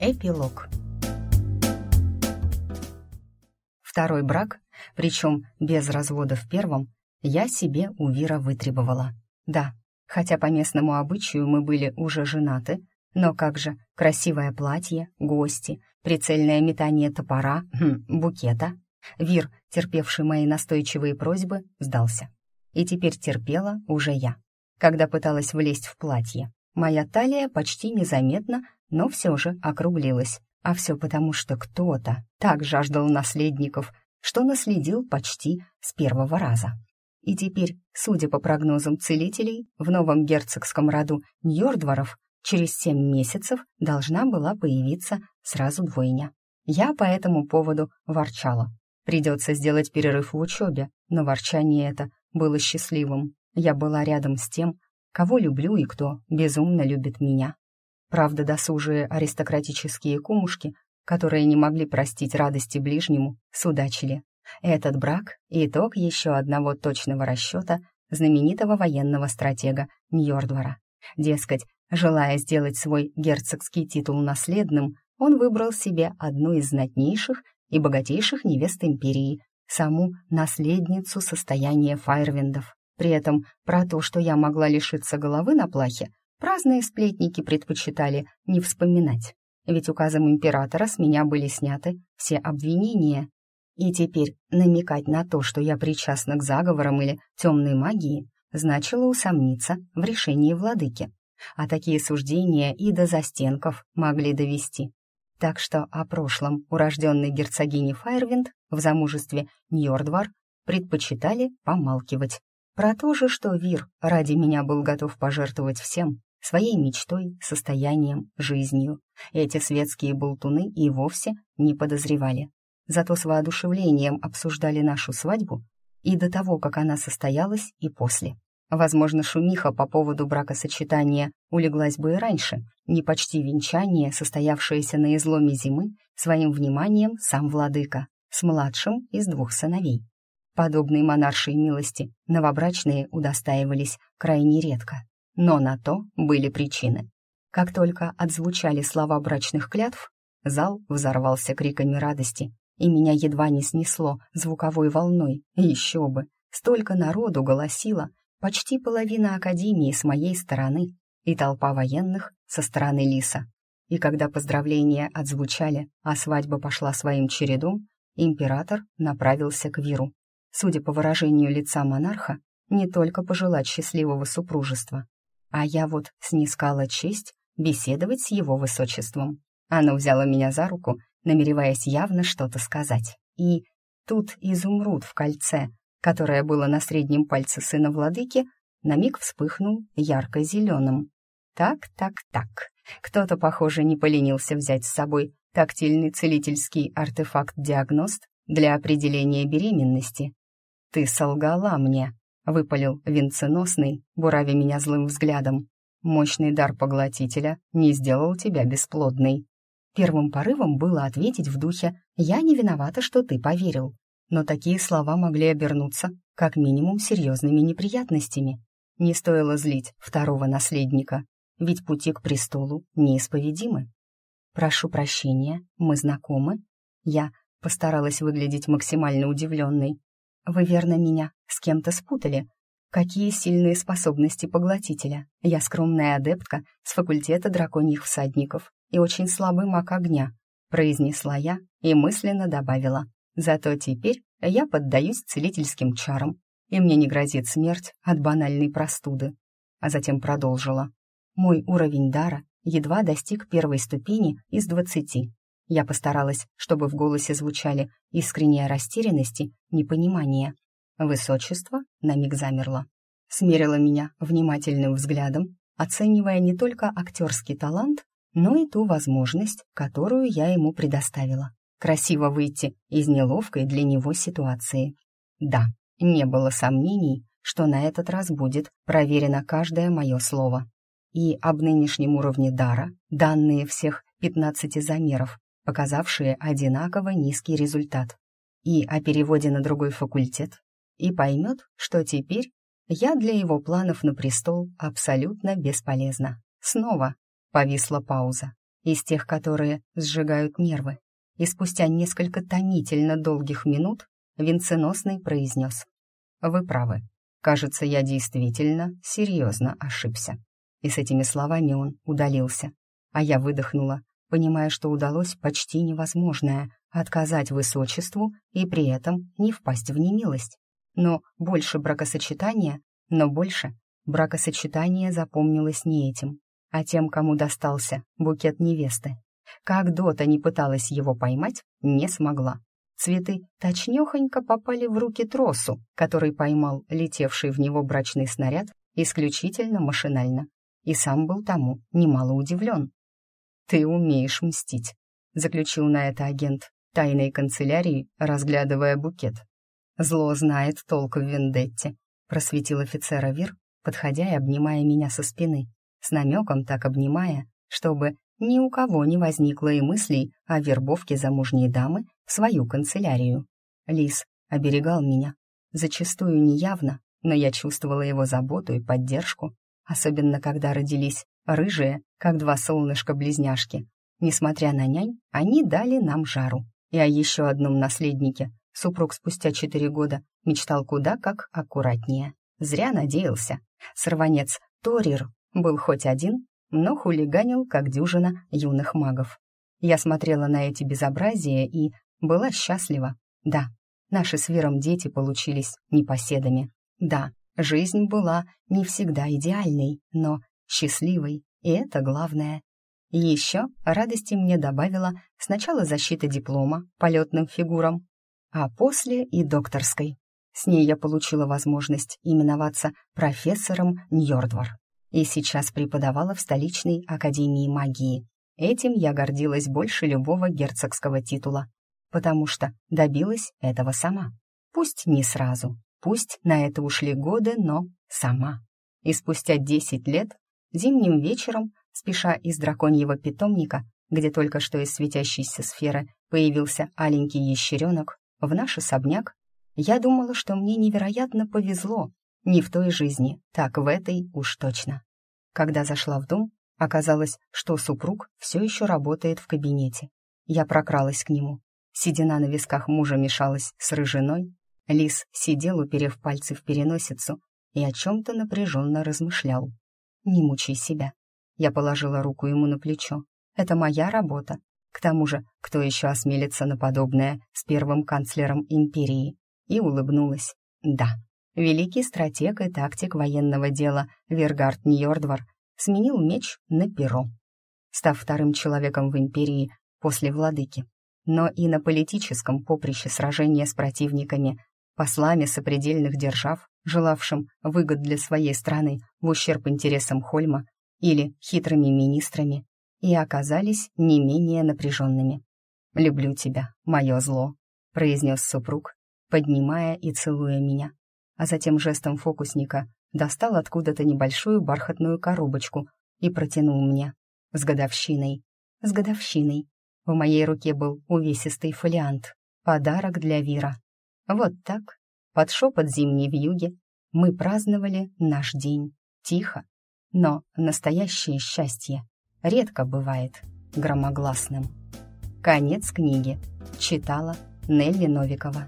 Эпилог. Второй брак, причем без развода в первом, я себе у Вира вытребовала. Да, хотя по местному обычаю мы были уже женаты, но как же красивое платье, гости, прицельное метание топора, хм, букета. Вир, терпевший мои настойчивые просьбы, сдался. И теперь терпела уже я. Когда пыталась влезть в платье, моя талия почти незаметно но все же округлилась. А все потому, что кто-то так жаждал наследников, что наследил почти с первого раза. И теперь, судя по прогнозам целителей, в новом герцогском роду Ньордворов через семь месяцев должна была появиться сразу двойня. Я по этому поводу ворчала. Придется сделать перерыв в учебе, но ворчание это было счастливым. Я была рядом с тем, кого люблю и кто безумно любит меня. Правда, досужие аристократические кумушки, которые не могли простить радости ближнему, судачили. Этот брак — итог еще одного точного расчета знаменитого военного стратега Ньордвара. Дескать, желая сделать свой герцогский титул наследным, он выбрал себе одну из знатнейших и богатейших невест империи, саму наследницу состояния Файрвиндов. При этом про то, что я могла лишиться головы на плахе, Праздные сплетники предпочитали не вспоминать, ведь указом императора с меня были сняты все обвинения. И теперь намекать на то, что я причастна к заговорам или темной магии, значило усомниться в решении владыки. А такие суждения и до застенков могли довести. Так что о прошлом урожденной герцогини Файрвинд в замужестве Ньордвар предпочитали помалкивать. Про то же, что Вир ради меня был готов пожертвовать всем, своей мечтой, состоянием, жизнью. Эти светские болтуны и вовсе не подозревали. Зато с воодушевлением обсуждали нашу свадьбу и до того, как она состоялась, и после. Возможно, шумиха по поводу бракосочетания улеглась бы и раньше, не почти венчание, состоявшееся на изломе зимы, своим вниманием сам владыка, с младшим из двух сыновей. Подобной монаршей милости новобрачные удостаивались крайне редко. Но на то были причины. Как только отзвучали слова брачных клятв, зал взорвался криками радости, и меня едва не снесло звуковой волной. Еще бы! Столько народу голосило, почти половина Академии с моей стороны и толпа военных со стороны Лиса. И когда поздравления отзвучали, а свадьба пошла своим чередом, император направился к Виру. Судя по выражению лица монарха, не только пожелать счастливого супружества, а я вот снискала честь беседовать с его высочеством. Оно взяло меня за руку, намереваясь явно что-то сказать. И тут изумруд в кольце, которое было на среднем пальце сына владыки, на миг вспыхнул ярко-зеленым. Так, так, так. Кто-то, похоже, не поленился взять с собой тактильный целительский артефакт-диагност для определения беременности. «Ты солгала мне», выпалил венценосный, буравя меня злым взглядом. «Мощный дар поглотителя не сделал тебя бесплодной». Первым порывом было ответить в духе «Я не виновата, что ты поверил». Но такие слова могли обернуться как минимум серьезными неприятностями. Не стоило злить второго наследника, ведь пути к престолу неисповедимы. «Прошу прощения, мы знакомы?» Я постаралась выглядеть максимально удивленной. «Вы верно меня с кем-то спутали. Какие сильные способности поглотителя. Я скромная адептка с факультета драконьих всадников и очень слабый маг огня», произнесла я и мысленно добавила. «Зато теперь я поддаюсь целительским чарам, и мне не грозит смерть от банальной простуды». А затем продолжила. «Мой уровень дара едва достиг первой ступени из двадцати. Я постаралась, чтобы в голосе звучали искренняя растерянность и непонимание. Высочество на миг замерло. Смерила меня внимательным взглядом, оценивая не только актерский талант, но и ту возможность, которую я ему предоставила. Красиво выйти из неловкой для него ситуации. Да, не было сомнений, что на этот раз будет проверено каждое мое слово. И об нынешнем уровне дара данные всех 15 замеров показавшие одинаково низкий результат, и о переводе на другой факультет, и поймет, что теперь я для его планов на престол абсолютно бесполезна. Снова повисла пауза. из тех, которые сжигают нервы. И спустя несколько томительно долгих минут венценосный произнес. «Вы правы. Кажется, я действительно серьезно ошибся». И с этими словами он удалился. А я выдохнула, понимая, что удалось почти невозможное — отказать высочеству и при этом не впасть в немилость. Но больше бракосочетания, но больше бракосочетание запомнилось не этим, а тем, кому достался букет невесты. Как Дота не пыталась его поймать, не смогла. Цветы точнёхонько попали в руки тросу, который поймал летевший в него брачный снаряд исключительно машинально. И сам был тому немало удивлен. «Ты умеешь мстить», — заключил на это агент тайной канцелярии, разглядывая букет. «Зло знает толк в вендетте», — просветил офицера Вир, подходя и обнимая меня со спины, с намеком так обнимая, чтобы ни у кого не возникло и мыслей о вербовке замужней дамы в свою канцелярию. Лис оберегал меня, зачастую неявно, но я чувствовала его заботу и поддержку, особенно когда родились рыжие, как два солнышка-близняшки. Несмотря на нянь, они дали нам жару. И о еще одном наследнике супруг спустя четыре года мечтал куда как аккуратнее. Зря надеялся. Сорванец Торир был хоть один, но хулиганил, как дюжина юных магов. Я смотрела на эти безобразия и была счастлива. Да, наши с Вером дети получились непоседами. Да, жизнь была не всегда идеальной, но счастливой, и это главное. Еще радости мне добавила сначала защита диплома полетным фигурам, а после и докторской. С ней я получила возможность именоваться профессором Ньордвар и сейчас преподавала в столичной академии магии. Этим я гордилась больше любого герцогского титула, потому что добилась этого сама. Пусть не сразу, пусть на это ушли годы, но сама. И спустя десять лет, зимним вечером, спеша из драконьего питомника, где только что из светящейся сферы появился аленький ящеренок, в наш особняк, я думала, что мне невероятно повезло, не в той жизни, так в этой уж точно. Когда зашла в дом, оказалось, что супруг все еще работает в кабинете. Я прокралась к нему. Седина на висках мужа мешалась с рыжиной. Лис сидел, уперев пальцы в переносицу, и о чем-то напряженно размышлял. «Не мучай себя». Я положила руку ему на плечо. «Это моя работа. К тому же, кто еще осмелится на подобное с первым канцлером империи?» И улыбнулась. «Да». Великий стратег и тактик военного дела Вергард Ньордвар сменил меч на перо, став вторым человеком в империи после владыки. Но и на политическом поприще сражения с противниками, послами сопредельных держав, желавшим выгод для своей страны в ущерб интересам Хольма или хитрыми министрами, и оказались не менее напряженными. «Люблю тебя, мое зло», — произнес супруг, поднимая и целуя меня а затем жестом фокусника достал откуда-то небольшую бархатную коробочку и протянул мне. С годовщиной. С годовщиной. В моей руке был увесистый фолиант. Подарок для Вира. Вот так, под шепот зимней вьюги, мы праздновали наш день. Тихо. Но настоящее счастье редко бывает громогласным. Конец книги. Читала Нелли Новикова.